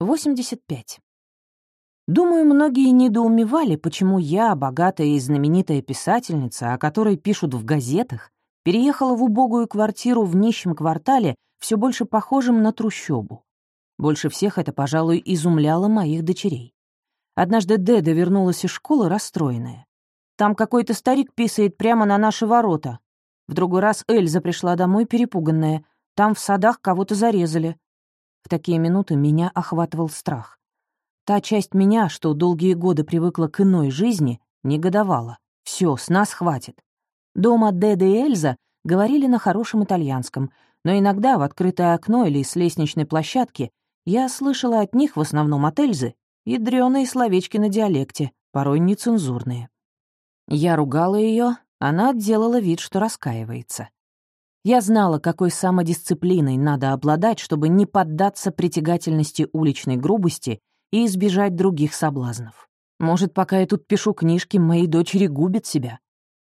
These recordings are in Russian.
85. Думаю, многие недоумевали, почему я, богатая и знаменитая писательница, о которой пишут в газетах, переехала в убогую квартиру в нищем квартале, все больше похожем на трущобу. Больше всех это, пожалуй, изумляло моих дочерей. Однажды Деда вернулась из школы расстроенная. Там какой-то старик писает прямо на наши ворота. В другой раз Эльза пришла домой перепуганная. Там в садах кого-то зарезали. В такие минуты меня охватывал страх. Та часть меня, что долгие годы привыкла к иной жизни, негодовала. Все, с нас хватит. Дома Деда и Эльза говорили на хорошем итальянском, но иногда в открытое окно или с лестничной площадки я слышала от них, в основном от Эльзы, ядрёные словечки на диалекте, порой нецензурные. Я ругала ее, она делала вид, что раскаивается. Я знала, какой самодисциплиной надо обладать, чтобы не поддаться притягательности уличной грубости и избежать других соблазнов. Может, пока я тут пишу книжки, мои дочери губят себя.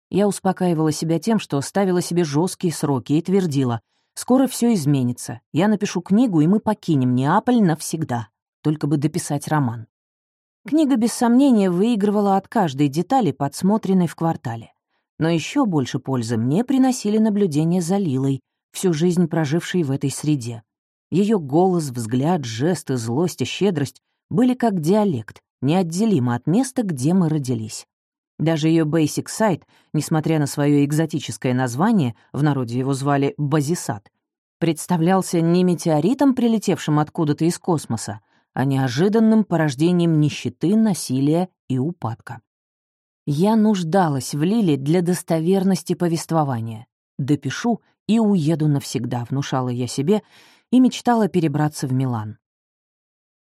Я успокаивала себя тем, что ставила себе жесткие сроки и твердила, скоро все изменится. Я напишу книгу, и мы покинем Неаполь навсегда, только бы дописать роман. Книга, без сомнения, выигрывала от каждой детали, подсмотренной в квартале. Но еще больше пользы мне приносили наблюдения за Лилой, всю жизнь прожившей в этой среде. Ее голос, взгляд, жесты, злость и щедрость были как диалект, неотделимо от места, где мы родились. Даже ее Basic Site, несмотря на свое экзотическое название, в народе его звали Базисат, представлялся не метеоритом, прилетевшим откуда-то из космоса, а неожиданным порождением нищеты, насилия и упадка. Я нуждалась в Лиле для достоверности повествования. Допишу и уеду навсегда, внушала я себе, и мечтала перебраться в Милан.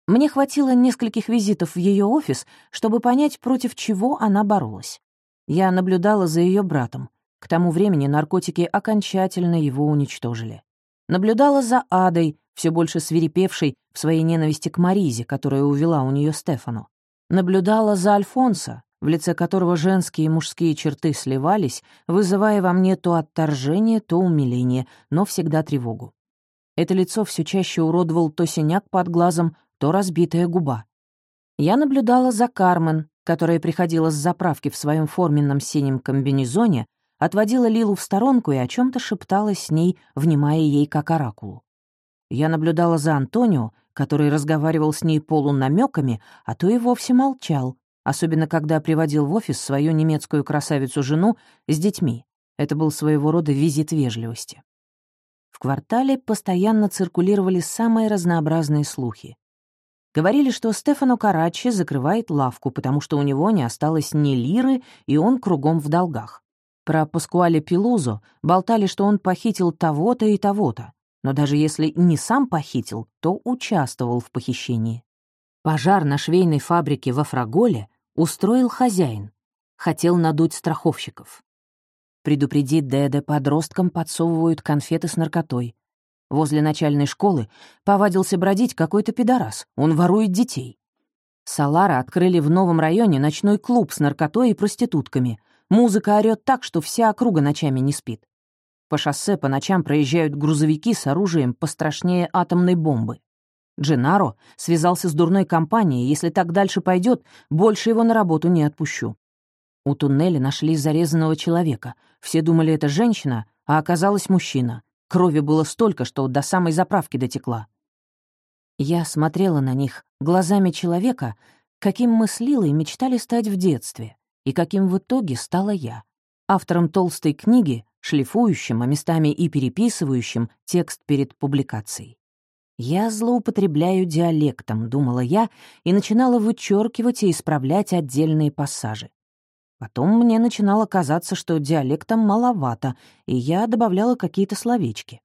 Мне хватило нескольких визитов в ее офис, чтобы понять, против чего она боролась. Я наблюдала за ее братом. К тому времени наркотики окончательно его уничтожили. Наблюдала за Адой, все больше свирепевшей в своей ненависти к Маризе, которая увела у нее Стефану. Наблюдала за Альфонсо, в лице которого женские и мужские черты сливались, вызывая во мне то отторжение, то умиление, но всегда тревогу. Это лицо все чаще уродовал то синяк под глазом, то разбитая губа. Я наблюдала за Кармен, которая приходила с заправки в своем форменном синем комбинезоне, отводила Лилу в сторонку и о чем то шептала с ней, внимая ей как оракулу. Я наблюдала за Антонио, который разговаривал с ней полунамеками, а то и вовсе молчал, особенно когда приводил в офис свою немецкую красавицу-жену с детьми. Это был своего рода визит вежливости. В квартале постоянно циркулировали самые разнообразные слухи. Говорили, что Стефано Карачи закрывает лавку, потому что у него не осталось ни лиры, и он кругом в долгах. Про Паскуале Пилузо болтали, что он похитил того-то и того-то, но даже если не сам похитил, то участвовал в похищении. Пожар на швейной фабрике во Фраголе устроил хозяин, хотел надуть страховщиков. Предупредить Деде подросткам подсовывают конфеты с наркотой. Возле начальной школы повадился бродить какой-то пидорас, он ворует детей. Салара открыли в новом районе ночной клуб с наркотой и проститутками. Музыка орёт так, что вся округа ночами не спит. По шоссе по ночам проезжают грузовики с оружием пострашнее атомной бомбы. Дженаро связался с дурной компанией, если так дальше пойдет, больше его на работу не отпущу. У туннеля нашли зарезанного человека. Все думали, это женщина, а оказалось мужчина. Крови было столько, что до самой заправки дотекла. Я смотрела на них глазами человека, каким мы с Лилой мечтали стать в детстве, и каким в итоге стала я, автором толстой книги, шлифующим, а местами и переписывающим текст перед публикацией. «Я злоупотребляю диалектом», — думала я, и начинала вычеркивать и исправлять отдельные пассажи. Потом мне начинало казаться, что диалектом маловато, и я добавляла какие-то словечки.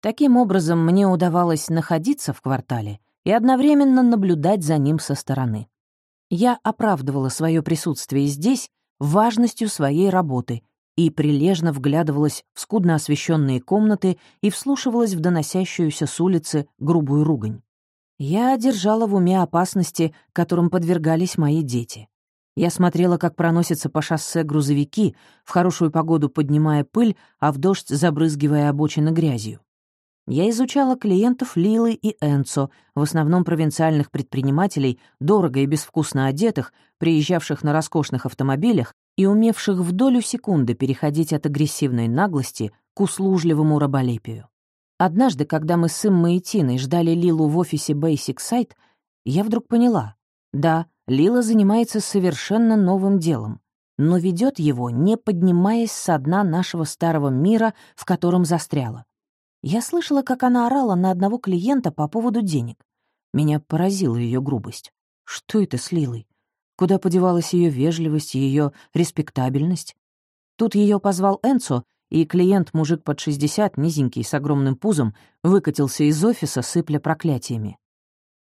Таким образом, мне удавалось находиться в квартале и одновременно наблюдать за ним со стороны. Я оправдывала свое присутствие здесь важностью своей работы и прилежно вглядывалась в скудно освещенные комнаты и вслушивалась в доносящуюся с улицы грубую ругань. Я держала в уме опасности, которым подвергались мои дети. Я смотрела, как проносятся по шоссе грузовики, в хорошую погоду поднимая пыль, а в дождь забрызгивая обочины грязью. Я изучала клиентов Лилы и Энцо, в основном провинциальных предпринимателей, дорого и безвкусно одетых, приезжавших на роскошных автомобилях и умевших в долю секунды переходить от агрессивной наглости к услужливому раболепию. Однажды, когда мы с Иммой ждали Лилу в офисе Basic Site, я вдруг поняла, да, Лила занимается совершенно новым делом, но ведет его, не поднимаясь со дна нашего старого мира, в котором застряла. Я слышала, как она орала на одного клиента по поводу денег. Меня поразила ее грубость. Что это с Лилой? Куда подевалась ее вежливость, ее респектабельность? Тут ее позвал Энцо, и клиент-мужик под 60, низенький, с огромным пузом, выкатился из офиса, сыпля проклятиями.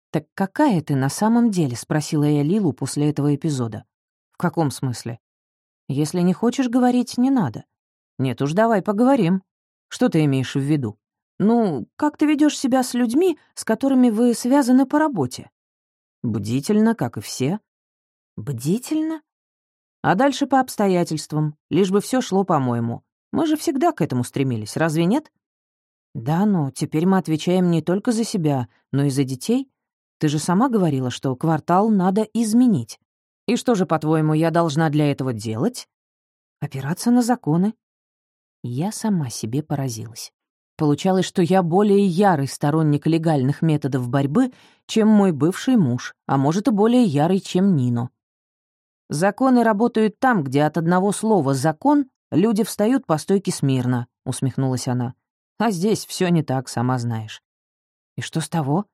«Так какая ты на самом деле?» — спросила я Лилу после этого эпизода. «В каком смысле?» «Если не хочешь говорить, не надо». «Нет уж, давай поговорим», что ты имеешь в виду? Ну, как ты ведешь себя с людьми, с которыми вы связаны по работе? Бдительно, как и все. Бдительно? А дальше по обстоятельствам, лишь бы все шло по-моему. Мы же всегда к этому стремились, разве нет? Да, но теперь мы отвечаем не только за себя, но и за детей. Ты же сама говорила, что квартал надо изменить. И что же, по-твоему, я должна для этого делать? Опираться на законы. Я сама себе поразилась. Получалось, что я более ярый сторонник легальных методов борьбы, чем мой бывший муж, а может и более ярый, чем Нино. «Законы работают там, где от одного слова «закон» люди встают по стойке смирно», — усмехнулась она. «А здесь все не так, сама знаешь». «И что с того?»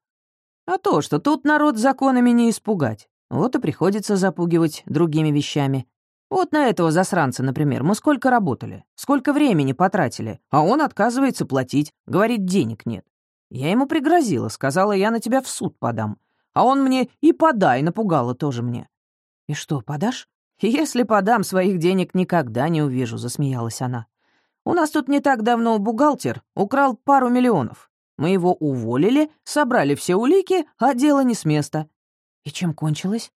«А то, что тут народ законами не испугать. Вот и приходится запугивать другими вещами. Вот на этого засранца, например, мы сколько работали, сколько времени потратили, а он отказывается платить, говорит, денег нет. Я ему пригрозила, сказала, я на тебя в суд подам. А он мне и подай, напугала тоже мне. И что, подашь? Если подам, своих денег никогда не увижу, засмеялась она. У нас тут не так давно бухгалтер украл пару миллионов. Мы его уволили, собрали все улики, а дело не с места. И чем кончилось?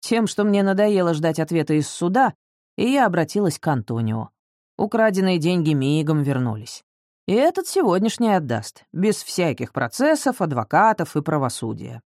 Тем, что мне надоело ждать ответа из суда, и я обратилась к Антонио. Украденные деньги мигом вернулись. И этот сегодняшний отдаст, без всяких процессов, адвокатов и правосудия.